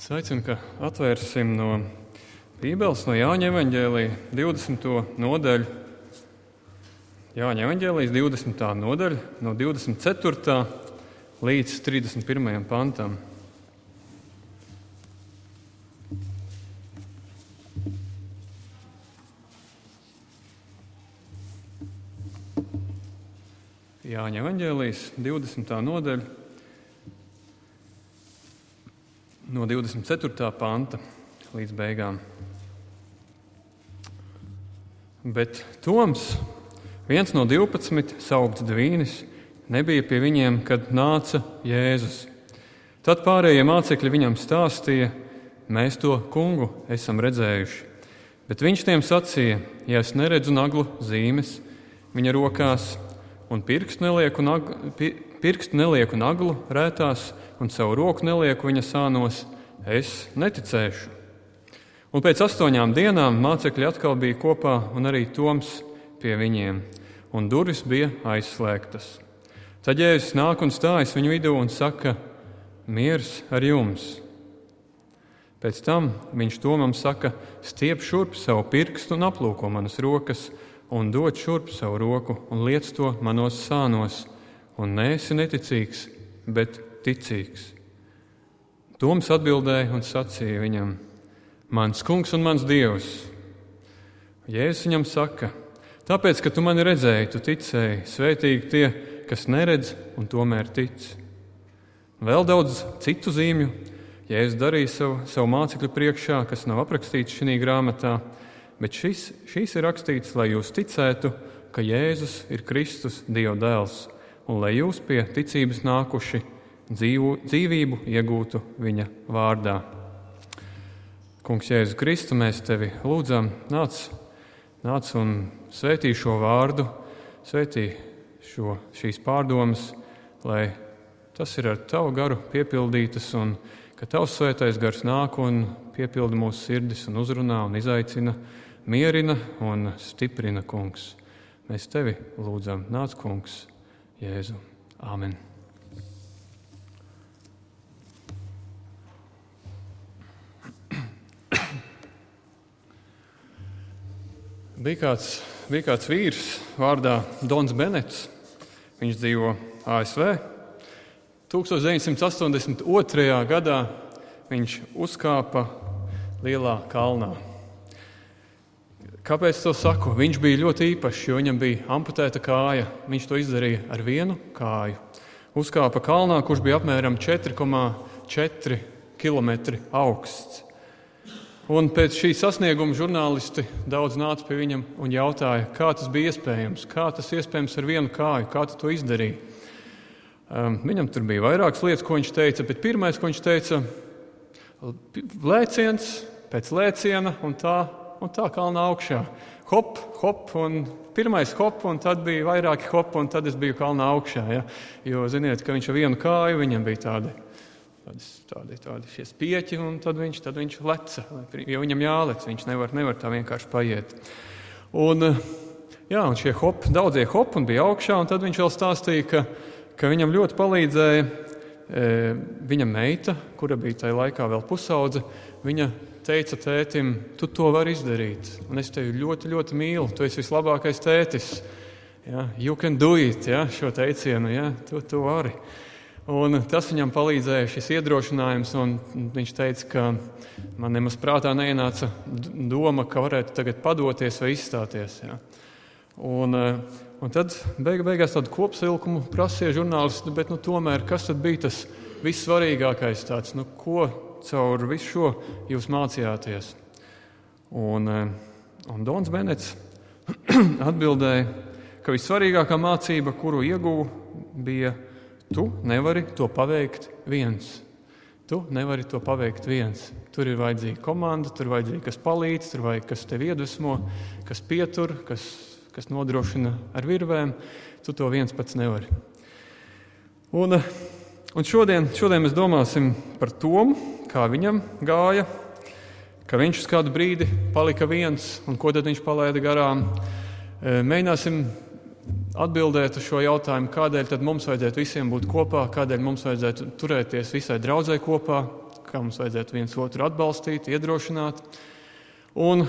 Es aicinu, ka atvērsim no Bībeles, no Jāņa evanģēlīja 20. nodaļu. Jāņa evanģēlijas 20. nodaļa, no 24. līdz 31. pantam. Jāņa evanģēlijas 20. nodaļa, no 24. panta līdz beigām. Bet Toms, viens no 12, saukts Dvīnis, nebija pie viņiem, kad nāca Jēzus. Tad pārējie mācekļi viņam stāstīja, mēs to kungu esam redzējuši. Bet viņš tiem sacīja, ja es neredzu naglu zīmes viņa rokās, un pirkstu nelieku, nag, pirkstu nelieku naglu rētās, un savu roku nelieku viņa sānos, es neticēšu. Un pēc astoņām dienām mācekļi atkal bija kopā, un arī Toms pie viņiem, un durvis bija aizslēgtas. Tad Jēzus nāk un stājas viņu vidū un saka: Miers ar jums! Pēc tam viņš Tomam saka: Stiep šurp savu pirkstu un aplūko manas rokas, un dod šurp savu roku un liec to manos sānos, un nēsi neticīgs, bet ticīgs. Toms atbildēja un sacīja viņam: Mans kungs un mans dievs. Jēzus viņam saka: Tāpēc, ka tu mani redzēji, tu ticēji, svētīgi tie, kas neredz un tomēr tic. Vēl daudz citu zīmju Jēzus darīja savu, savu mācekļu priekšā, kas nav aprakstīts šajā grāmatā, bet šis, šīs ir rakstīts, lai jūs ticētu, ka Jēzus ir Kristus, Dieva dēls, un lai jūs pie ticības nākuši dzīvu, dzīvību iegūtu viņa vārdā. Kungs, Jēzu Kristu, mēs tevi lūdzam, nāc, nāc un svētī šo vārdu, svētī šo, šīs pārdomas, lai tas ir ar tavu garu piepildītas un ka tavs svētais gars nāk un piepilda mūsu sirdis un uzrunā un izaicina, mierina un stiprina, kungs. Mēs tevi lūdzam, nāc, kungs, Jēzu. Āmen! Bija kāds, bija kāds vīrs vārdā Dons Benets. Viņš dzīvo ASV. 1982. gadā viņš uzkāpa lielā kalnā. Kāpēc to saku? Viņš bija ļoti īpašs, jo viņam bija amputēta kāja. Viņš to izdarīja ar vienu kāju. Uzkāpa kalnā, kurš bija apmēram 4,4 km augsts. Un pēc šī sasnieguma žurnālisti daudz nāca pie viņam un jautāja, kā tas bija iespējams, kā tas iespējams ar vienu kāju, kā tu to izdarīji. Um, viņam tur bija vairākas lietas, ko viņš teica, bet pirmais, ko viņš teica, lēciens pēc lēciena un tā, un tā kalna augšā. Hop, hop, un pirmais hop, un tad bija vairāki hop, un tad es biju kalna augšā. Ja? Jo, ziniet, ka viņš ar vienu kāju, viņam bija tādi tādi, tādi šie spieķi, un tad viņš, tad viņš leca. Jo viņam jālec, viņš nevar, nevar tā vienkārši paiet. Un, jā, un šie hop, daudzie hopi bija augšā, un tad viņš vēl stāstīja, ka, ka viņam ļoti palīdzēja e, viņa meita, kura bija tajā laikā vēl pusaudze. Viņa teica tētim, tu to vari izdarīt, un es tevi ļoti, ļoti mīlu, tu esi vislabākais tētis. Ja, you can do it, ja, šo teicienu, ja, tu, tu vari. Un tas viņam palīdzēja, šis iedrošinājums. Viņš teica, ka man nemaz prātā neienāca doma, ka varētu tagad padoties vai izstāties. Ja. Un, eh, un tad beig, beigās tādu kopsavilkumu prasīja žurnālisti, bet nu, tomēr kas tad bija tas vissvarīgākais, tāds, nu, ko caur visu šo jūs mācījāties? Un, eh, un Dons Benets atbildēja, ka vissvarīgākā mācība, kuru ieguvu, bija Tu nevari to paveikt viens. Tu nevari to paveikt viens. Tur ir vajadzīga komanda, tur ir vajadzīga kas palīdz, tur vajag kas tevi iedvesmo, kas pietur, kas, kas nodrošina ar virvēm. Tu to viens pats nevari. Un, un šodien, šodien mēs domāsim par to, kā viņam gāja, ka viņš uz kādu brīdi palika viens un ko tad viņš palaida garām. Mēģināsim atbildēt uz šo jautājumu, kādēļ mums vajadzētu visiem būt kopā, kādēļ mums vajadzētu turēties visai draudzē kopā, kā mums vajadzētu viens otru atbalstīt, iedrošināt. Un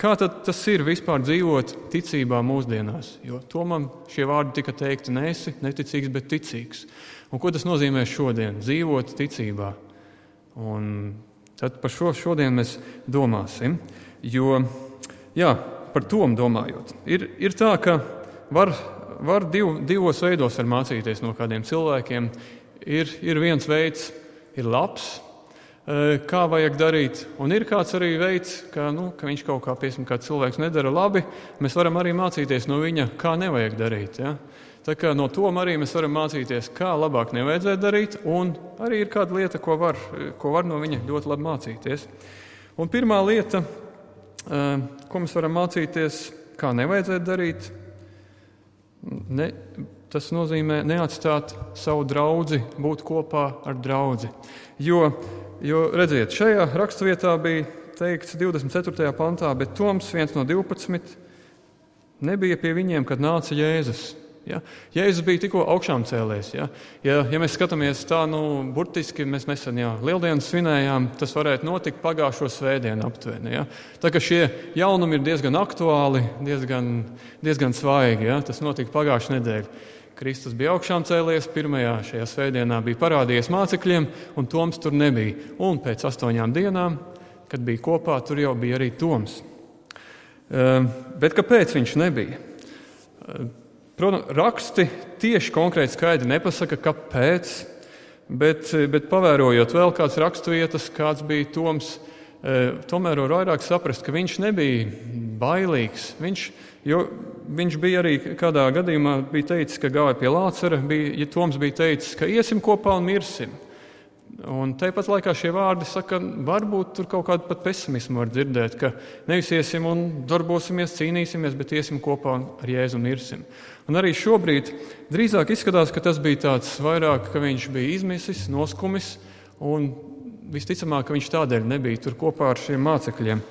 kā tas ir vispār dzīvot ticībā mūsdienās? Jo tomam šie vārdi tika teikti nesi neticīgs, bet ticīgs. Un ko tas nozīmē šodien? Dzīvot ticībā. Un tad par šo šodien mēs domāsim. Jo, jā, par to domājot, ir, ir tā, ka var, var div, divos veidos mācīties no kādiem cilvēkiem. Ir, ir viens veids, ir labs, e, kā vajag darīt, un ir kāds arī veids, ka, nu, ka viņš kaut kā, piemēram, kā cilvēks nedara labi. Mēs varam arī mācīties no viņa, kā nevajag darīt. Ja? Tā kā no tom arī mēs varam mācīties, kā labāk nevajadzētu darīt, un arī ir kāda lieta, ko var, ko var no viņa ļoti labi mācīties. Un pirmā lieta, eh, ko mēs varam mācīties, kā nevajadzētu darīt, ne, tas nozīmē neatstāt savu draugu, būt kopā ar draugu. Jo, jo redziet, šajā raksturvietā bija teikts 24. pantā, bet Toms, viens no 12, nebija pie viņiem, kad nāca Jēzus. Ja? Jēzus bija tikko augšām cēlējis. Ja? Ja, ja mēs skatāmies tā, nu, burtiski mēs nesen jā, lieldienas svinējām, tas varētu notikt pagājušo svētdienu aptuveni. Ja? Tā kā šie jaunumi ir diezgan aktuāli, diezgan, diezgan svaigi. Ja? Tas notika pagājušā nedēļa. Kristus bija augšām cēlies, pirmajā šajā svētdienā bija parādījies mācekļiem, un Toms tur nebija. Un pēc astoņām dienām, kad bija kopā, tur jau bija arī Toms. Uh, bet kāpēc viņš nebija? Protams, raksti tieši konkrēti skaidri nepasaka, kāpēc, bet, bet pavērojot vēl kādas raksturvietas, kāds bija Toms, e, tomēr var vairāk saprast, ka viņš nebija bailīgs. Viņš, viņš bija arī kādā gadījumā teicis, ka gāja pie Lācara, bija, ja Toms bija teicis, ka iesim kopā un mirsim. Un tāpat laikā šie vārdi saka, varbūt tur kaut kādu pat pesimismu var dzirdēt, ka nevis iesim un darbosimies, cīnīsimies, bet iesim kopā ar Jēzu un mirsim. Un arī šobrīd drīzāk izskatās, ka tas bija tāds vairāk, ka viņš bija izmisis, noskumis, un visticamāk, ka viņš tādēļ nebija tur kopā ar šiem mācekļiem,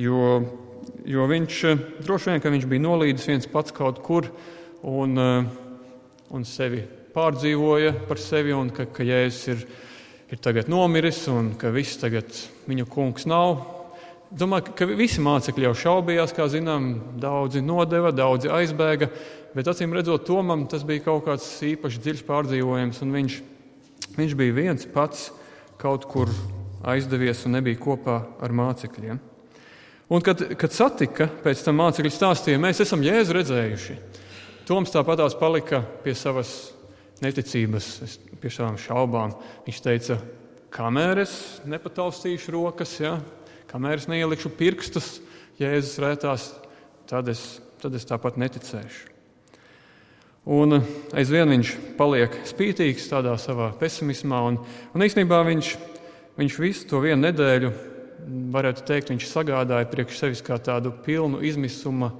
jo, jo viņš droši vien, viņš bija nolīdis viens pats kaut kur un, un sevi pārdzīvoja par sevi, un ka, ka Jēzus ir ir tagad nomiris un ka viss tagad viņu kungs nav. Domāju, ka visi mācekļi jau šaubījās, kā zinām, daudzi nodeva, daudzi aizbēga, bet acīm redzot, Tomam tas bija kaut kāds īpaši dziļš pārdzīvojums, un viņš, viņš bija viens pats kaut kur aizdevies un nebija kopā ar mācekļiem. Un kad, kad satika, pēc tam mācekļi stāstīja, mēs esam jēzu redzējuši. Toms tāpatās palika pie savas neticības, pie savām šaubām. Viņš teica, kamēr es nepataustīšu rokas, ja? kamēr es neielikšu pirkstus Jēzus rētās, tad es, tad es tāpat neticēšu. Un aizvien viņš paliek spītīgs tādā savā pesimismā, un, un īstenībā viņš, viņš visu to vienu nedēļu, varētu teikt, viņš sagādāja priekš sevis kā tādu pilnu izmisuma,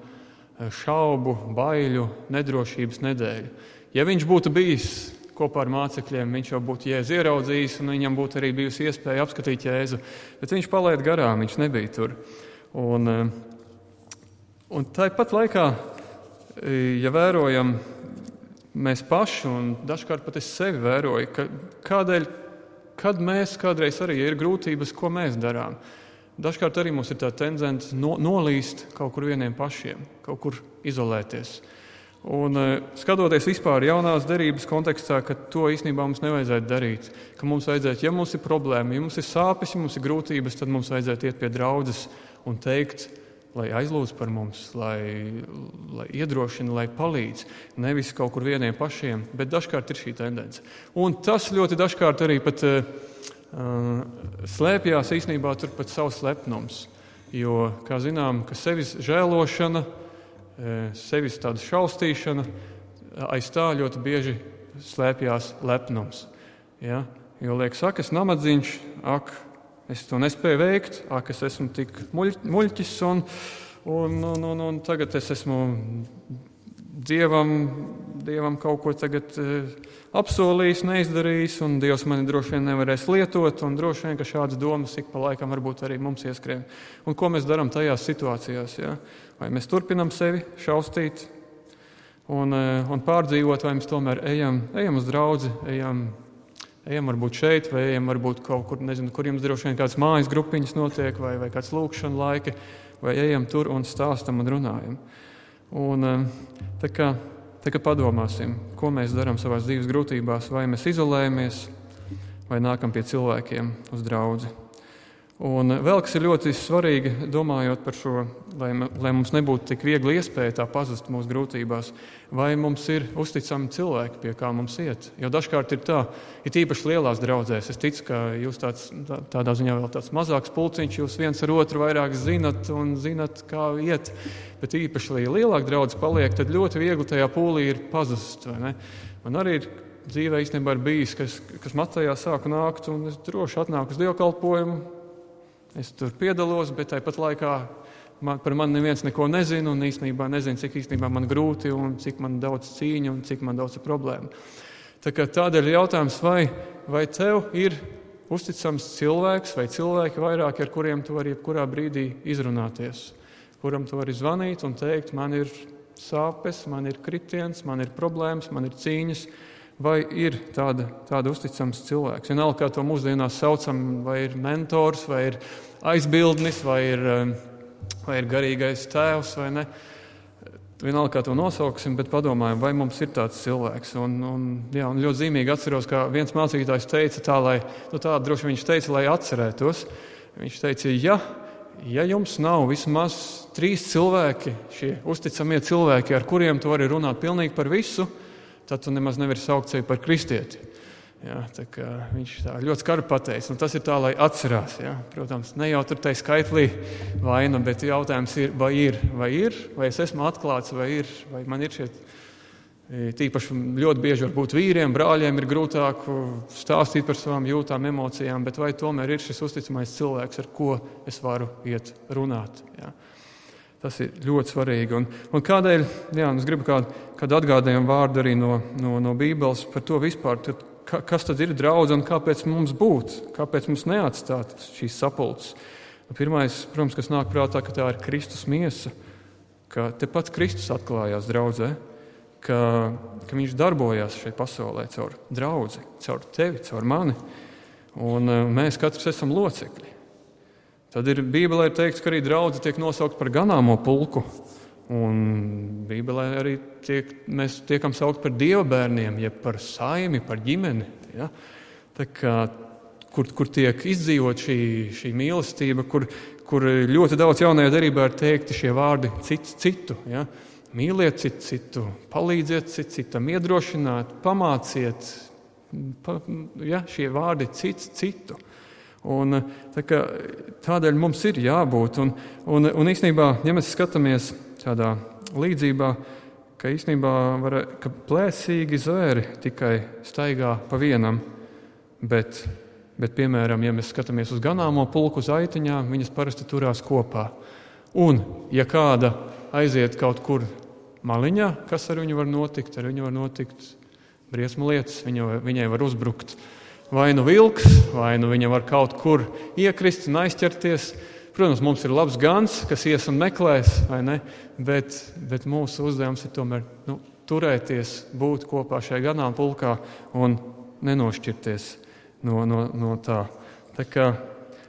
šaubu, baiļu, nedrošības nedēļu. Ja viņš būtu bijis kopā ar mācekļiem, viņš jau būtu jēzu ieraudzījis, un viņam būtu arī bijusi iespēja apskatīt jēzu. Bet viņš palaida garām, viņš nebija tur. Un, eh, un tāpat laikā, eh, ja vērojam mēs paši, un dažkārt pat es sevi vēroju, ka kādēļ, kad mēs kādreiz arī ir grūtības, ko mēs darām. Dažkārt arī mums ir tā tendence no, nolīst kaut kur vieniem pašiem, kaut kur izolēties. Un, e, skatoties vispār jaunās derības kontekstā, ka to īstenībā mums nevajadzētu darīt. Ka mums vajadzētu, ja mums ir problēma, ja mums ir sāpes, ja mums ir grūtības, tad mums vajadzētu iet pie draudzes un teikt, lai aizlūdz par mums, lai, lai iedrošina, lai palīdz. Nevis kaut kur vieniem pašiem, bet dažkārt ir šī tendence. Un tas ļoti dažkārt arī pat, uh, slēpjas īstenībā turpat savs lepnums. Jo, kā zinām, ka sevis žēlošana E, sevis tāda šausmīšana, aiz tā ļoti bieži slēpjas lepnums. Ja? Jo liekas, ak, es namadzīņš, ak, es to nespēju veikt, ak, es esmu tik muļ, muļķis, un, un, un, un, un tagad es esmu dievam, dievam kaut ko tagad e, apsolījis, neizdarījis, un dievs mani droši vien nevarēs lietot, droši vien, ka šādas domas ik pa laikam varbūt arī mums ieskrien. Un ko mēs darām tajās situācijās? Ja? Vai mēs turpinām sevi šausmīt un, e, un pārdzīvot, vai mēs tomēr ejam, ejam uz draugu, ejam ejam varbūt šeit, vai ejam varbūt kaut kur, nezinu, kur jums droši vien kādas mājas grupiņas notiek, vai, vai kāds lūkšana laika, vai ejam tur un stāstam un runājam. Un, tā kā, tā kā padomāsim, ko mēs darām savās dzīves grūtībās, vai mēs izolējamies, vai nākam pie cilvēkiem uz draugu. Un vēl kas ir ļoti svarīgi, domājot par šo, lai, lai mums nebūtu tik viegli iespēja tā pazust mūsu grūtībās, vai mums ir uzticami cilvēki, pie kā mums iet. Jo dažkārt ir tā, ir īpaši lielās draudzēs. Es ticu, ka jūs tāds, tā, tādā ziņā vēl tāds mazāks pulciņš, jūs viens ar otru vairāk zinat un zinat, kā iet. Bet īpaši, ja lielāka draudzene paliek, tad ļoti viegli tajā pūlī ir pazust. Man arī ir dzīvē īstenībā ir bijis, kas, kas matējā sāka nākt, un es droši atnāku uz dievkalpojumu Es tur piedalos, bet tāpat laikā man, par mani neviens neko nezina. Un īstenībā nezinu, cik īstenībā man grūti, un cik man daudz cīņu un cik man daudz problēmu. Tā tādēļ ir jautājums, vai, vai tev ir uzticams cilvēks vai cilvēki vairāk, ar kuriem tu vari jebkurā brīdī izrunāties, kuram tu vari zvanīt un teikt, man ir sāpes, man ir kritiens, man ir problēmas, man ir cīņas vai ir tāda, tāda uzticams cilvēks. Vienalga, kā to mūsdienās saucam, vai ir mentors, vai ir aizbildnis, vai ir, um, vai ir garīgais tēvs vai ne. Vienalga, kā to nosauksim, bet padomājam, vai mums ir tāds cilvēks. Un, un, jā, un ļoti zīmīgi atceros, ka viens mācītājs teica tā, lai, nu tā droši viņš teica, lai atcerētos. Viņš teica, ja, ja jums nav vismaz trīs cilvēki, šie uzticamie cilvēki, ar kuriem tu vari runāt pilnīgi par visu, tad tu nemaz nevari saukt sevi par kristieti. Jā, viņš tā ļoti skarbi pateica, un tas ir tā, lai atcerās. Jā. Protams, ne jau tur tā skaitlī vaina, bet jautājums ir, vai ir, vai ir, vai es esmu atklāts, vai ir, vai man ir šie. Tīpaši ļoti bieži varbūt vīriem, brāļiem ir grūtāk stāstīt par savām jūtām, emocijām, bet vai tomēr ir šis uzticamais cilvēks, ar ko es varu iet runāt. Jā. Tas ir ļoti svarīgi. Un, un kādēļ, jā, es gribu kādu, kādu atgādinājumu vārdu arī no, no, no Bībeles par to vispār, tad, ka, kas tad ir draudz un kāpēc mums būt, kāpēc mums neatstāt šīs sapulces. Pirmais, protams, kas nāk prātā, ka tā ir Kristus miesa, ka te pats Kristus atklājās draudzē, ka, ka viņš darbojās šajā pasaulē caur draugu, caur tevi, caur mani. Un eh, mēs katrs esam locekļi. Tad ir Bībelē ir teikts, ka arī draugi tiek nosaukt par ganāmo pulku. Un Bībelē arī tiek, mēs tiekam saukt par dieva bērniem, jeb par saimi, par ģimeni. Ja? Kā, kur, kur tiek izdzīvot šī, šī mīlestība, kur, kur ļoti daudz jaunajā darbā ir teikti šie vārdi cits citu. Ja? Mīliet citu, citu, palīdziet citu, citam, iedrošināt, pamāciet. Pa, ja? Šie vārdi cits citu. Un, tā kā, tādēļ mums ir jābūt. Un, un, un īstenībā, ja mēs skatāmies tādā līdzībā, ka īstenībā var, ka plēsīgi zvēri tikai staigā pa vienam, bet, bet, piemēram, ja mēs skatāmies uz ganāmo pulku uz aitiņām, viņas parasti turās kopā. Un, ja kāda aiziet kaut kur maliņā, kas ar viņu var notikt? Ar viņu var notikt briesmu lietas, viņu, viņai var uzbrukt vai nu vilks, vai nu viņa var kaut kur iekrist un aizķerties. Protams, mums ir labs gans, kas ies un meklēs, bet, bet mūsu uzdevums ir tomēr nu, turēties, būt kopā šajā ganāmpulkā un nenošķirties no, no, no tā. Tā kā,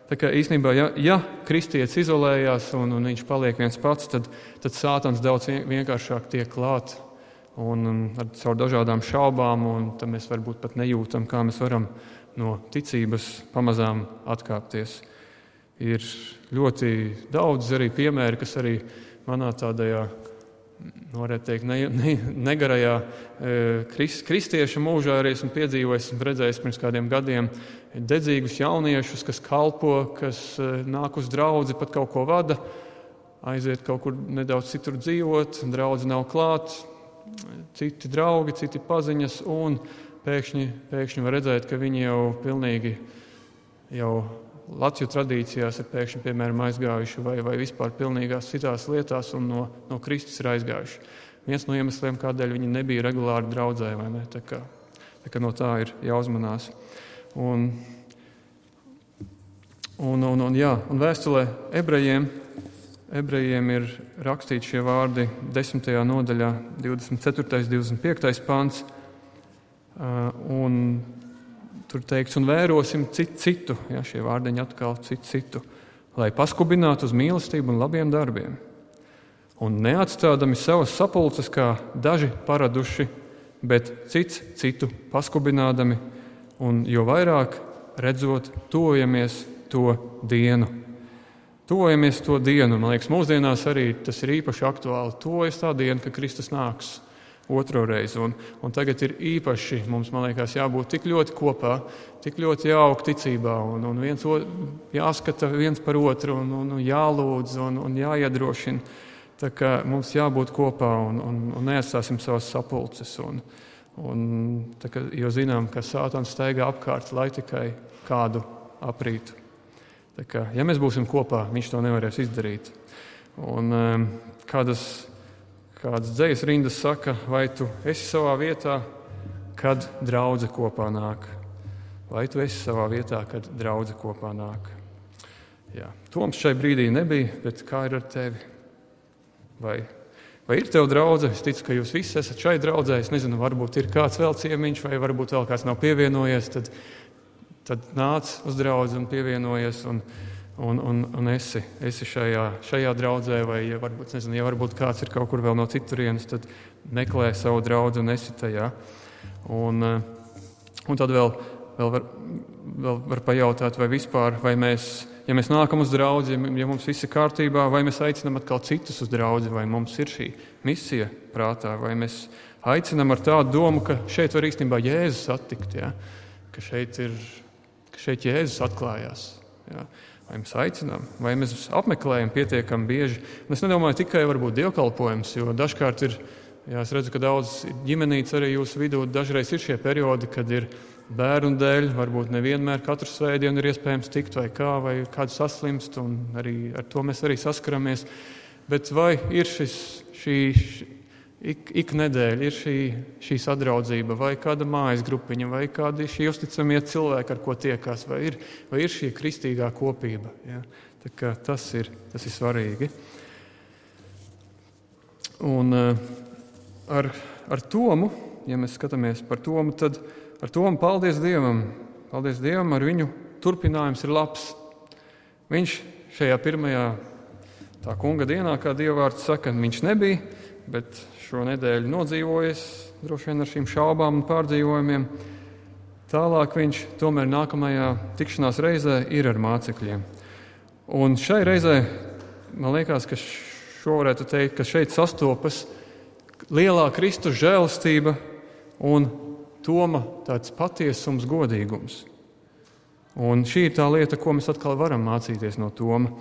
tā kā īstenībā, ja, ja kristietis izolējās un, un viņš paliek viens pats, tad, tad sātans daudz vienkāršāk tiek klāts un, un ar caur dažādām šaubām, un tad mēs varbūt pat nejūtam, kā mēs varam no ticības pamazām atkāpties. Ir ļoti daudz arī piemēru, kas arī manā tādajā, varētu teikt, ne, ne, negarajā e, krist, kristieša mūžā arī esmu piedzīvojis, esmu redzējis pirms kādiem gadiem dedzīgus jauniešus, kas kalpo, kas e, nāk uz draugu, pat kaut ko vada, aiziet kaut kur nedaudz citur dzīvot, draugi nav klāts citi draugi, citi paziņas, un pēkšņi, pēkšņi var redzēt, ka viņi jau pilnīgi jau Latvijas tradīcijās ir pēkšņi piemēram, aizgājuši vai, vai vispār pilnīgās citās lietās un no, no Kristus ir aizgājuši. Viens no iemesliem, kādēļ viņi nebija regulāri draudzē, vai ne? Tā kā, tā kā no tā ir jāuzmanās. Un, un, un, un, jā, un vēstulē ebrejiem ebrejiem ir rakstīti šie vārdi 10. nodaļā, 24. un 25. pāns. Un tur teikts, un vērosim citu, citu ja, šie vārdiņi atkal citu, citu, lai paskubinātu uz mīlestību un labiem darbiem. Un neatstādami savas sapulces, kā daži paraduši, bet cits citu paskubinādami, un jo vairāk redzot, tojamies to dienu. Tojamies to dienu. Man liekas, mūsdienās arī tas ir īpaši aktuāli. Tojas tā diena, kad Kristus nāks otro reizi. Un, un tagad ir īpaši mums, man liekas, jābūt tik ļoti kopā, tik ļoti jaukt ticībā un, un viens o, jāskata viens par otru un, un, un jālūdz un, un jāiedrošina. Tā kā mums jābūt kopā un, un, un neatstāsim savas sapulces. Un, un, kā, jo zinām, ka sātans staigā apkārt, lai tikai kādu aprītu. Tā kā, ja mēs būsim kopā, viņš to nevarēs izdarīt. Un, kādas Kādas dzīslas rindas saka, vai tu esi savā vietā, kad draudzene kopā nāk? Vai tu esi savā vietā, kad draudzene kopā nāk? Jā. Toms šai brīdī nebija, bet kā ir ar tevi? Vai, vai ir tev draudzene? Es ticu, ka jūs visi esat šai draudzē. Es nezinu, varbūt ir kāds vēl ciemiņš, vai varbūt vēl kāds nav pievienojies. Tad, tad nāc uz draugu un pievienojies. Un, un, un, un esi, esi šajā, šajā draudzē, vai ja varbūt, nezinu, ja varbūt kāds ir kaut kur vēl no citurienes, tad meklē savu draugu un esi tajā. Un, eh, un tad vēl, vēl, var, vēl var pajautāt, vai vispār, vai mēs, ja mēs nākam uz draugu, ja mums viss ir kārtībā, vai mēs aicinām atkal citus uz draugu, vai mums ir šī misija prātā, vai mēs aicinām ar tādu domu, ka šeit var īstenībā Jēzus satikt, ja? ka šeit ir, ka šeit Jēzus atklājās. Ja? Vai mēs aicinām, vai mēs apmeklējam pietiekami bieži. Un es nedomāju tikai par dievkalpojumus, jo dažkārt ir, jā, es redzu, ka daudz ģimenītes arī jūsu vidū dažreiz ir šie periodi, kad ir bērnu dēļ, varbūt nevienmēr katru svētdienu ir iespējams tikt vai kā, vai kāds saslimst, un arī ar to mēs arī saskaramies. Bet vai ir šis, šī, ik, ik nedēļa ir šī, šī sadraudzība, vai kāda mājas grupiņa, vai kādi šie uzticamie cilvēki, ar ko tiekās, vai ir, vai ir šī kristīgā kopība. Ja? Tas ir, tas ir svarīgi. Un uh, ar, ar Tomu, ja mēs skatāmies par Tomu, tad ar Tomu paldies Dievam. Paldies Dievam, ar viņu turpinājums ir labs. Viņš šajā pirmajā tā kunga dienā, kā Dievvvārds saka, viņš nebija, bet šo nedēļu nodzīvojis, droši vien ar šīm šaubām un pārdzīvojumiem. Tālāk viņš tomēr nākamajā tikšanās reizē ir ar mācekļiem. Un šai reizē man liekas, ka šo varētu teikt, ka šeit sastopas lielā Kristus žēlastība un Toma tāds patiesums, godīgums. Un šī ir tā lieta, ko mēs atkal varam mācīties no Toma.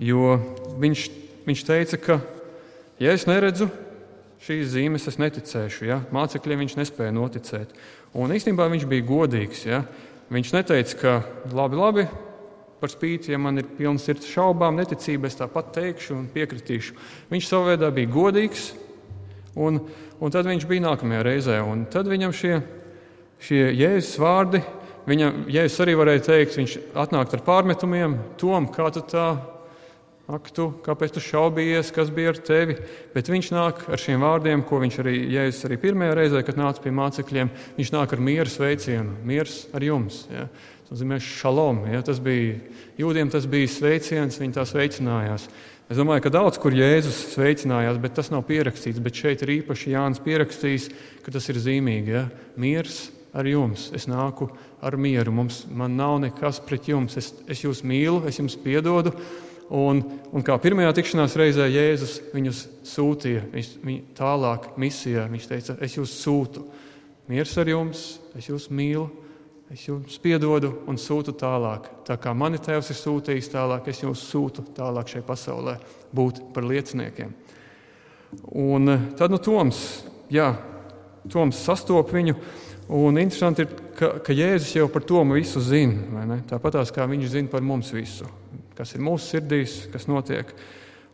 Jo viņš, viņš teica, ka, ja es neredzu, šīs zīmes es neticēšu. Ja? Mācekļiem viņš nespēja noticēt. Un īstenībā viņš bija godīgs. Ja? Viņš neteica, ka labi, labi, par spīti, ja man ir pilns sirds šaubām, neticība, es tāpat teikšu un piekritīšu. Viņš savā veidā bija godīgs, un, un tad viņš bija nākamajā reizē. Un tad viņam šie, šie jēzus vārdi, viņam, jēzus arī varēja teikt, viņš atnāk ar pārmetumiem, tom, kā tu tā Ak, tu, kāpēc tu šaubījies, kas bija ar tevi? Bet viņš nāk ar šiem vārdiem, ko viņš arī, Jēzus arī pirmajā reizē, kad nāca pie mācekļiem, viņš nāk ar mieru sveicienu, miers ar jums. Ja? Tas nozīmē šalom. Ja? Tas bija jūdiem, tas bija sveiciens, viņi tā sveicinājās. Es domāju, ka daudz kur Jēzus sveicinājās, bet tas nav pierakstīts. Bet šeit ir īpaši Jānis pierakstījis, ka tas ir zīmīgi. Ja? Miers ar jums, es nāku ar mieru, Mums, man nav nekas pret jums, es, es jūs mīlu, es jums piedodu. Un, un kā pirmajā tikšanās reizē Jēzus viņus sūtīja viņš, viņ, tālāk misijā. Viņš teica, es jūs sūtu. Miers ar jums, es jūs mīlu, es jums piedodu un sūtu tālāk. Tā kā mani tēvs ir sūtījis tālāk, es jūs sūtu tālāk šajā pasaulē, būt par lieciniekiem. Un eh, tad nu Toms, jā, Toms sastop viņu. Un interesanti ir, ka, ka Jēzus jau par to visu zina. Tāpat kā viņš zina par mums visu kas ir mūsu sirdīs, kas notiek.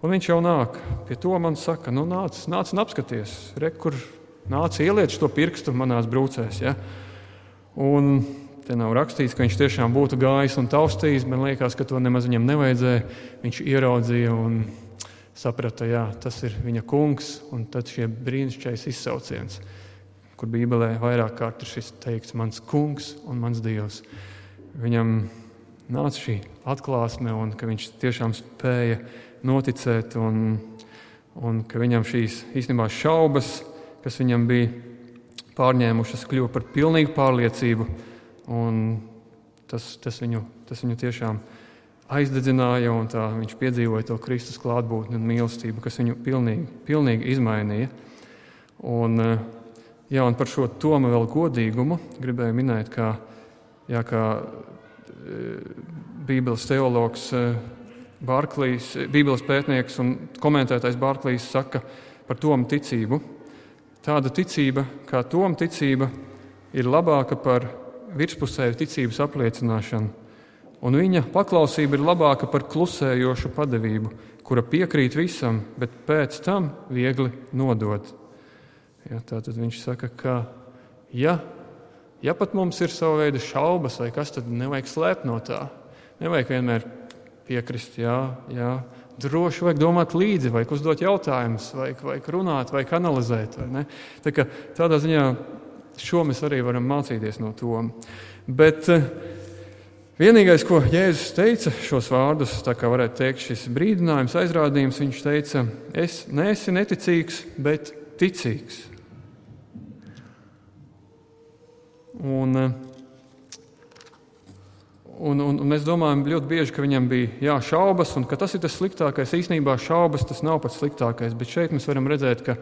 Un viņš jau nāk pie to man saka, nu nāc, nāc un apskaties, re, kur nāc ieliec to pirkstu manās brūcēs. Ja? Un te nav rakstīts, ka viņš tiešām būtu gājis un taustījis, man liekas, ka to nemaz viņam nevajadzēja. Viņš ieraudzīja un saprata, jā, tas ir viņa kungs, un tad šie brīnišķīgais izsauciens. kur Bībelē vairāk kārt ir šis teikts, mans kungs un mans dievs. Viņam nāca šī atklāsme, un ka viņš tiešām spēja noticēt, un, un ka viņam šīs īstenībā šaubas, kas viņam bija pārņēmušas, kļuva par pilnīgu pārliecību. Tas, tas, viņu, tas viņu tiešām aizdedzināja, un viņš piedzīvoja to Kristus klātbūtni un mīlestību, kas viņu pilnīgi, pilnīgi izmainīja. Un, jā, un par šo tomu vēl godīgumu gribēju minēt, ka, jā, kā Bībeles teologs Bārklīs, Bībeles pētnieks un komentētājs Bārklīs saka par tomu ticību. Tāda ticība, kā tom ticība, ir labāka par virspusēju ticības apliecināšanu, un viņa paklausība ir labāka par klusējošu padevību, kura piekrīt visam, bet pēc tam viegli nodod. Ja, Tātad viņš saka, ka ja, ja pat mums ir sava veida šaubas, vai kas tad nevajag slēpt no tā, nevajag vienmēr piekrist, jā, jā droši vajag domāt līdzi, vajag uzdot jautājumus, vajag, vajag runāt, vajag analizēt. Vai Tā kā, tādā ziņā šo mēs arī varam mācīties no to. Bet eh, vienīgais, ko Jēzus teica šos vārdus, tā kā varētu teikt, šis brīdinājums, aizrādījums, viņš teica, es neesi neticīgs, bet ticīgs. Un, uh, Un, un, un mēs domājam ļoti bieži, ka viņam bija jā, šaubas, un ka tas ir tas sliktākais. Īsnībā šaubas tas nav pats sliktākais, bet šeit mēs varam redzēt, ka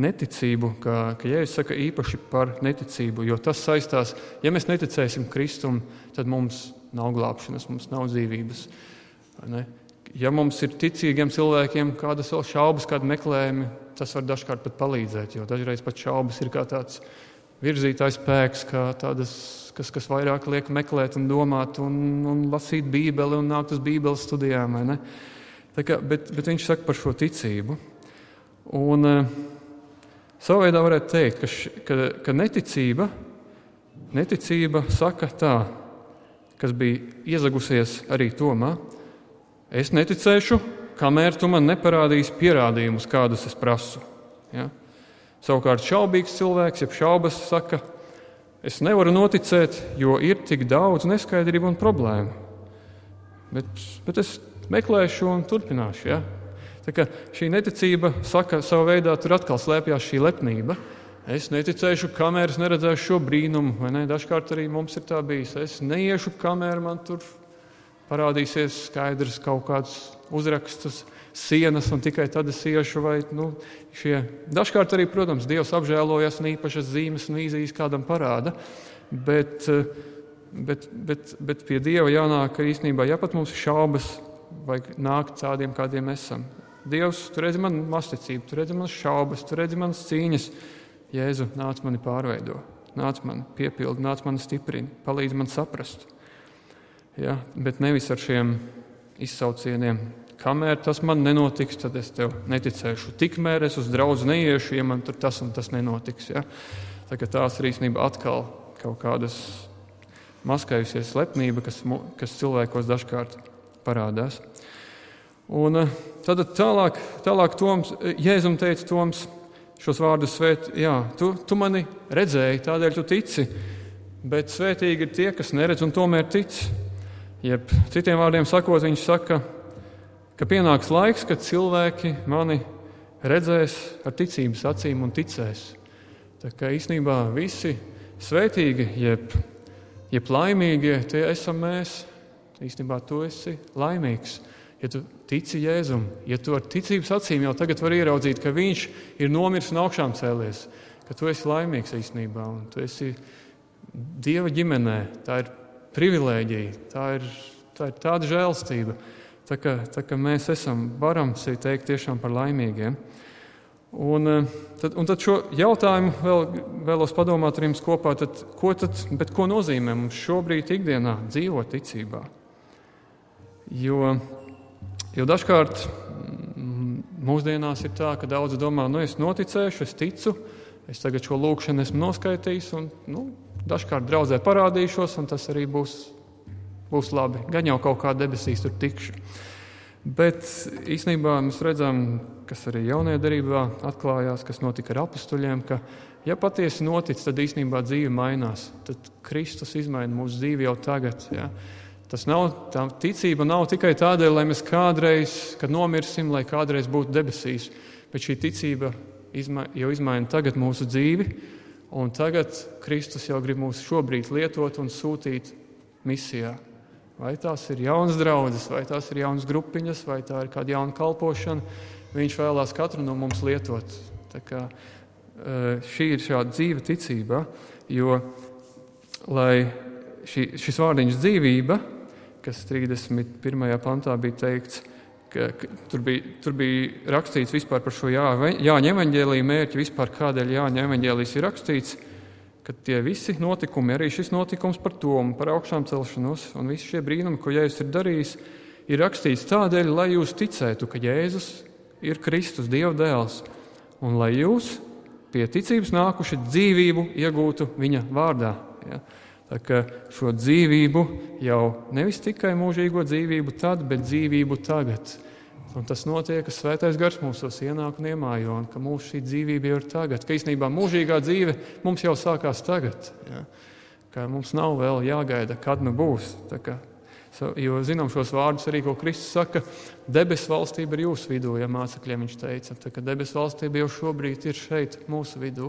neticību, ka, ka Jēzus saka īpaši par neticību, jo tas saistās, ja mēs neticēsim Kristum, tad mums nav glābšanas, mums nav dzīvības. Ja mums ir ticīgiem cilvēkiem kādas vēl šaubas, kādi meklējumi, tas var dažkārt pat palīdzēt, jo dažreiz pat šaubas ir kā tāds virzītājs spēks, kā tādas kas, kas vairāk liek meklēt, un domāt, un, un lasīt Bībeli un nākt uz Bībeles studijām. Kā, bet, bet viņš saka par šo ticību. Un, uh, savā veidā varētu teikt, ka, š, ka, ka neticība, neticība saka tā, kas bija iezagusies arī Tomā. Es neticēšu, kamēr tu man neparādīsi pierādījumus, kādus es prasu. Ja? Savukārt šaubīgs cilvēks, jeb šaubas, saka, Es nevaru noticēt, jo ir tik daudz neskaidrību un problēmu. Bet, bet es meklēšu un turpināšu. Ja? Šī neticība saka, savā veidā tur atkal slēpjas šī lepnība. Es neticēšu, kamēr es neredzēšu šo brīnumu. Ne? Dažkārt arī mums ir tā bijis. Es neiešu, kamēr man tur parādīsies skaidrs kaut kāds uzraksts sienas, un tikai tad es iešu. Vai, nu, šie. Dažkārt arī, protams, Dievs apžēlojas un īpašas zīmes un vīzijas kādam parāda. Bet, bet, bet, bet pie Dieva jānāk īstenībā, ja pat mums ir šaubas, vajag nākt tādiem, kādiem esam. Dievs, tu redzi man masticību, tu redzi manas šaubas, tu redzi manas cīņas. Jēzu, nāc mani pārveido, nāc mani piepildi, nāc mani stiprini, palīdz man saprast. Ja? Bet nevis ar šiem izsaucieniem, Kamēr tas man nenotiks, tad es tev neticēšu. Tikmēr es uz draugu neiešu, ja man tur tas un tas nenotiks. Ja? Tā, tās ir īstenībā atkal kaut kādas maskējusies lepnība, kas, kas cilvēkos dažkārt parādās. Un eh, tad tālāk, tālāk Toms, Jēzum teica Toms šos vārdus svēt, jā, tu, tu mani redzēji, tādēļ tu tici, bet svētīgi ir tie, kas neredz un tomēr tic. Jeb, citiem vārdiem sakot, viņš saka, ka pienāks laiks, kad cilvēki mani redzēs ar ticības acīm un ticēs. Tā kā īstenībā visi svētīgi, jeb, jeb laimīgie, tie esam mēs. Īstenībā tu esi laimīgs. Ja tu tici Jēzum, ja tu ar ticības acīm jau tagad vari ieraudzīt, ka Viņš ir nomiris un augšām cēlies, ka tu esi laimīgs īstenībā un tu esi Dieva ģimenē. Tā ir privilēģija, tā ir, tā ir tāda žēlstība. Tā kā, tā kā mēs esam, varam sevi teikt tiešām par laimīgiem. Un eh, tad, un tad šo jautājumu vēl, vēlos padomāt ar jums kopā. Tad, ko, tad, ko nozīmē mums šobrīd ikdienā dzīvot ticībā? Jo, jo dažkārt mm, mūsdienās ir tā, ka daudzi domā, nu es noticēšu, es ticu, es tagad šo lūkšanu esmu noskaitījis, un nu, dažkārt draudzē parādīšos, un tas arī būs būs labi. Gan jau kaut kā debesīs tur tikšu. Bet īsnībā mēs redzam, kas arī jaunajā darbā atklājās, kas notika ar apstuļiem, ka ja patiesi notic, tad īstenībā dzīve mainās. Tad Kristus izmaina mūsu dzīvi jau tagad. Ja? Tas nav, tā ticība nav tikai tādēļ, lai mēs kādreiz, kad nomirsim, lai kādreiz būtu debesīs, bet šī ticība izma, jau izmaina tagad mūsu dzīvi, un tagad Kristus jau grib mūs šobrīd lietot un sūtīt misijā. Vai tās ir jaunas draudzes, vai tās ir jaunas grupiņas, vai tā ir kāda jauna kalpošana, viņš vēlās katru no mums lietot. Tā kā, šī ir šāda dzīva ticība, jo šī, šis vārdiņš dzīvība, kas 31. pantā bija teikts, ka, ka tur, bija, tur bija rakstīts vispār par šo Jā, Jāņa evaņģēlīja mērķi, vispār kādēļ Jāņa evaņģēlījis ir rakstīts, ka tie visi notikumi, arī šis notikums par to un par augšām celšanos un visi šie brīnumi, ko Jēzus ir darījis, ir rakstīts tādēļ, lai jūs ticētu, ka Jēzus ir Kristus, Dieva dēls, un lai jūs pie ticības nākuši dzīvību iegūtu viņa vārdā. Ja? Tā kā šo dzīvību jau nevis tikai mūžīgo dzīvību tad, bet dzīvību tagad. Un tas notiek, ka svētais gars mūsos ienāk un iemājo, un ka mūsu šī dzīvība jau ir tagad, ka īstenībā mūžīgā dzīve mums jau sākās tagad. Ja? Ka mums nav vēl jāgaida, kad nu būs. Kā, jo zinām šos vārdus arī, ko Kristus saka, debesu valstība ir jūsu vidū, ja mācekļiem viņš teica. Tā, debesu valstība jau šobrīd ir šeit, mūsu vidū.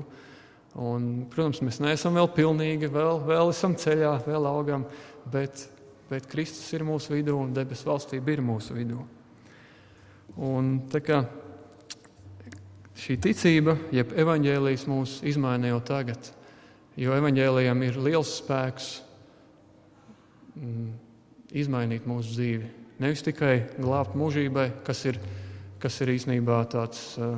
Un, protams, mēs neesam vēl pilnīgi, vēl, vēl esam ceļā, vēl augam, bet, bet Kristus ir mūsu vidū un debesu valstība ir mūsu vidū. Un, kā, šī ticība, jeb evaņģēlijas mūs izmaina jau tagad, jo evaņģēlijam ir liels spēks mm, izmainīt mūsu dzīvi. Nevis tikai glābt mūžībai, kas ir, kas ir īstenībā tāds uh,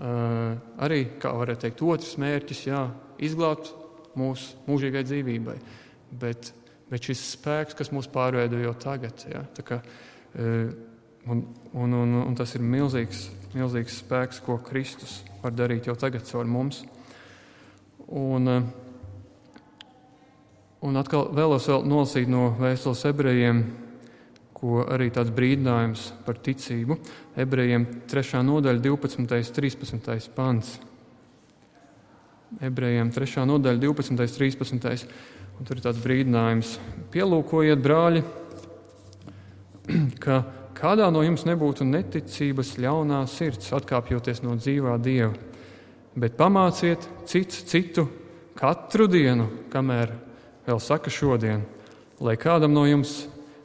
uh, arī, kā varētu teikt, otrs mērķis, jā, izglābt mūsu mūžīgai dzīvībai, bet, bet šis spēks, kas mūs pārveido jau tagad. Jā, kā, uh, Un, un, un, un tas ir milzīgs, milzīgs spēks, ko Kristus var darīt jau tagad caur mums. Un, eh, un atkal vēlos vēl nolasīt no vēstules ebrejiem, ko arī tāds brīdinājums par ticību. Ebrejiem 3. nodaļa, 12. un 13. pants. Ebrejiem 3. nodaļa, 12. un 13. Un tur ir tāds brīdinājums. Pielūkojiet, brāļi, ka Kādā no jums nebūtu neticības ļaunā sirds, atkāpjoties no dzīvā dieva, bet pamāciet cits citu katru dienu, kamēr vēl saka šodien, lai kādam no jums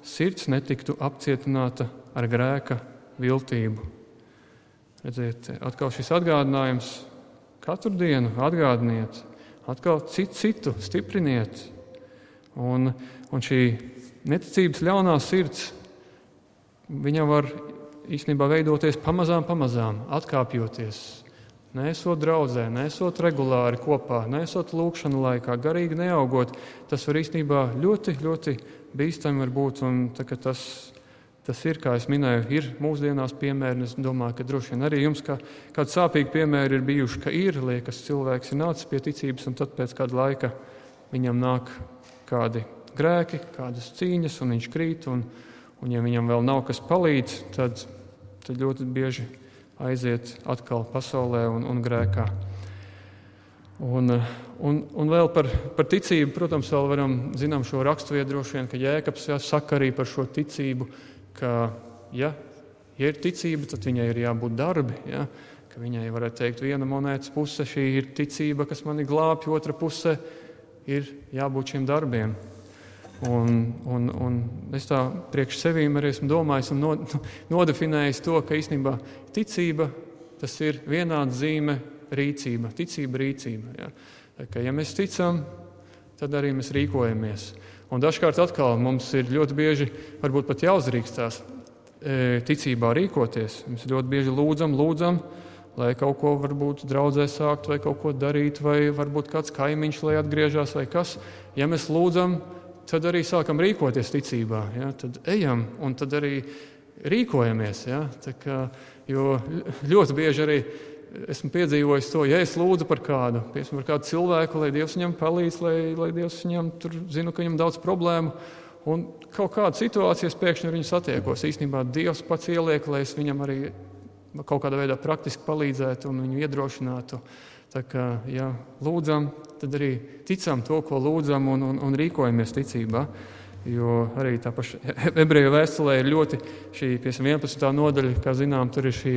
sirds netiktu apcietināta ar grēka viltību. Redziet, atkal šis atgādinājums katru dienu atgādiniet, atkal citu, citu stipriniet. Un, un šī neticības ļaunā sirds viņam var īstenībā veidoties pamazām, pamazām, atkāpjoties. Nesot draudzē, nesot regulāri kopā, nesot lūkšanu laikā, garīgi neaugot, tas var īstenībā ļoti, ļoti bīstami būt. Un, tā, tas, tas ir, kā jau minēju, ir mūsdienās piemēri. Es domāju, ka droši vien arī jums kā, kādi sāpīgi piemēri ir bijuši, ka ir liekas, cilvēks ir nācis pie ticības, un tad pēc kāda laika viņam nāk kādi grēki, kādas cīņas, un viņš krīt. Un, Un, ja viņam vēl nav kas palīdz, tad, tad ļoti bieži aiziet atkal pasaulē un, un grēkā. Un, un, un vēl par, par ticību, protams, vēl varam zinām šo raksturvietu droši vien, ka Jēkabs jā, saka arī par šo ticību, ka, ja, ja ir ticība, tad viņai ir jābūt darbi. Ja, ka viņai varētu teikt, viena monētas puse šī ir ticība, kas mani glābj, otra puse ir jābūt šiem darbiem. Un, un, un es tā priekš sevīm arī esmu domājis un nodefinējis to, ka īstenībā ticība tas ir vienāda zīme rīcība, ticība rīcība. Ja. Ka, ja mēs ticam, tad arī mēs rīkojamies. Un dažkārt atkal mums ir ļoti bieži, varbūt pat jāuzrīkstās e, ticībā rīkoties. Mēs ļoti bieži lūdzam, lūdzam, lai kaut ko varbūt draudzē sākt vai kaut ko darīt, vai varbūt kāds kaimiņš, lai atgriežas vai kas. Ja mēs lūdzam, tad arī sākam rīkoties ticībā. Ja? Tad ejam un tad arī rīkojamies. Ja? Kā, jo ļoti bieži arī esmu piedzīvojis to, ja es lūdzu par kādu, piemēram, par kādu cilvēku, lai Dievs viņam palīdz, lai, lai Dievs viņam tur zina, ka viņam daudz problēmu. Un kaut kāda situācija pēkšņi ar viņu satiekos. Īstenībā Dievs pats ieliek, lai es viņam arī kaut kādā veidā praktiski palīdzētu un viņu iedrošinātu. Tā kā ja lūdzam, tad arī ticam to, ko lūdzam, un, un, un rīkojamies ticībā. Jo arī tā paša ebreju vēstulē ir ļoti šī 11. nodaļa, kā zinām, tur ir šie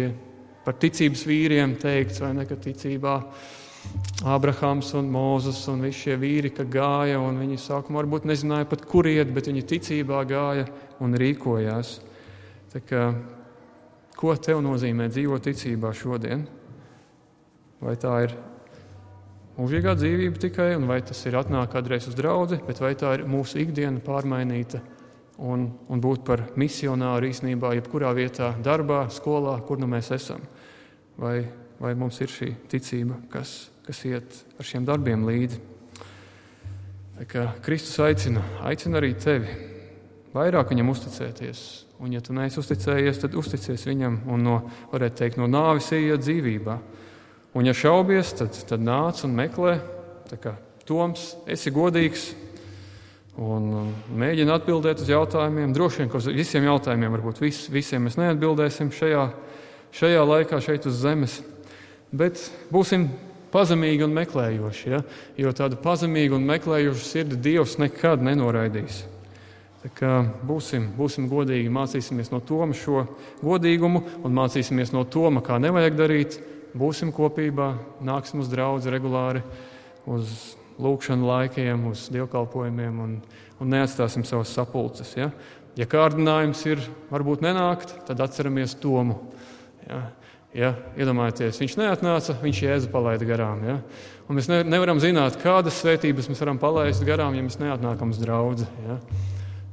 par ticības vīriem teikts, vai ne, ka ticībā Ābrahāms un Mūzes un visi šie vīri, ka gāja, un viņi sākumā varbūt nezināja pat, kur iet, bet viņi ticībā gāja un rīkojās. Tā kā, ko tev nozīmē dzīvot ticībā šodien? Vai tā ir mūžīgā dzīvība tikai, un vai tas ir atnāk kādreiz uz draugu, bet vai tā ir mūsu ikdiena pārmainīta un, un būt par misionāru īstenībā, jebkurā vietā, darbā, skolā, kur nu mēs esam? Vai, vai mums ir šī ticība, kas kas iet ar šiem darbiem līdzi. Kristus aicina, aicina arī tevi vairāk viņam uzticēties. Un, ja tu neesi uzticējies, tad uzticies viņam un no, varētu teikt, no nāves ieiet dzīvībā. Un, ja šaubies, tad, tad nāc un meklē. Kā, Toms, esi godīgs un mēģini atbildēt uz jautājumiem. Droši vien, ka uz visiem jautājumiem, varbūt vis, visiem mēs neatbildēsim šajā, šajā laikā, šeit uz zemes. Bet būsim pazemīgi un meklējoši. Ja? Jo tādu pazemīgu un meklējošu sirdi Dievs nekad nenoraidīs. Būsim, būsim godīgi, mācīsimies no Toma šo godīgumu un mācīsimies no Toma, kā nevajag darīt. Būsim kopībā, nāksim uz draugu regulāri, uz lūkšanu laikiem, uz dievkalpojumiem un, un neatstāsim savas sapulces. Ja, ja kārdinājums ir varbūt nenākt, tad atceramies Tomu. Ja. Ja, iedomājieties, viņš neatnāca, viņš jēzu palaida garām. Ja? Un mēs ne, nevaram zināt, kādas svētības mēs varam palaist garām, ja mēs neatnākam uz draugu. Ja?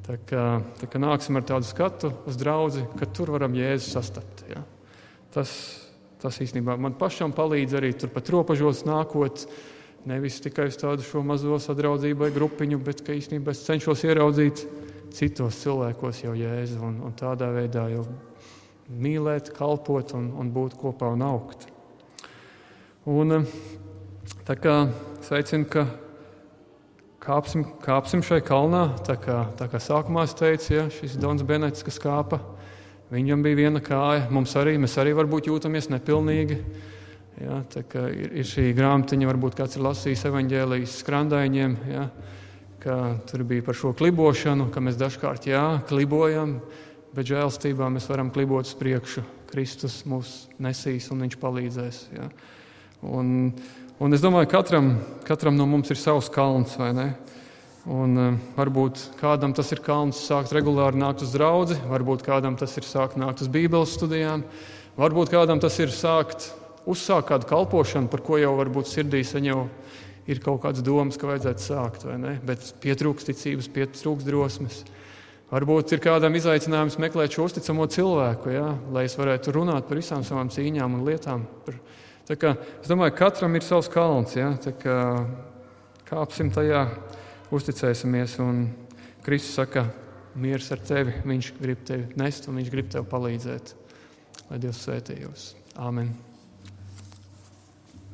Tā kā, tā kā nāksim ar tādu skatu uz draugu, ka tur varam jēzu sastapt. Ja? Tas, tas īstenībā man pašam palīdz arī turpat robežos nākot. Nevis tikai uz tādu šo mazo sadraudzību vai grupiņu, bet īstenībā es cenšos ieraudzīt citos cilvēkos jau jēzu un, un tādā veidā jau mīlēt, kalpot un, un būt kopā un augt. Un, tā kā sveicinu, ka kāpsim, kāpsim šai kalnā, tā kā, tā kā sākumā es teicu, ja, šis Dons Benets, kas kāpa, viņam bija viena kāja, mums arī, mēs arī varbūt jūtamies nepilnīgi. Ja, ir, ir šī grāmatiņa, varbūt kāds ir lasījis evaņģēlijas skrandaiņiem, ja, ka tur bija par šo klibošanu, ka mēs dažkārt jā, klibojam, bet žēlstībā mēs varam klibot uz priekšu. Kristus mūs nesīs un viņš palīdzēs. Ja? Un, un es domāju, ka katram, katram no mums ir savs kalns, vai ne? Un, uh, varbūt kādam tas ir kalns sākt regulāri nākt uz draugu, varbūt kādam tas ir sākt nākt uz Bībeles studijām, varbūt kādam tas ir sākt uzsākt kādu kalpošanu, par ko jau varbūt sirdī jau ir kaut kādas domas, ka vajadzētu sākt, vai ne? Bet pietrūkst ticības, pietrūkst drosmes. Varbūt ir kādam izaicinājums meklēt šo uzticamo cilvēku, ja, lai es varētu runāt par visām savām cīņām un lietām. Kā, es domāju, ka katram ir savs kalns. Ja, kā, kāpsim tajā, uzticēsimies. Un Kristus saka, mieres ar tevi. Viņš grib tevi nest un viņš grib tev palīdzēt. Lai Dievs svētī jūs. Āmen!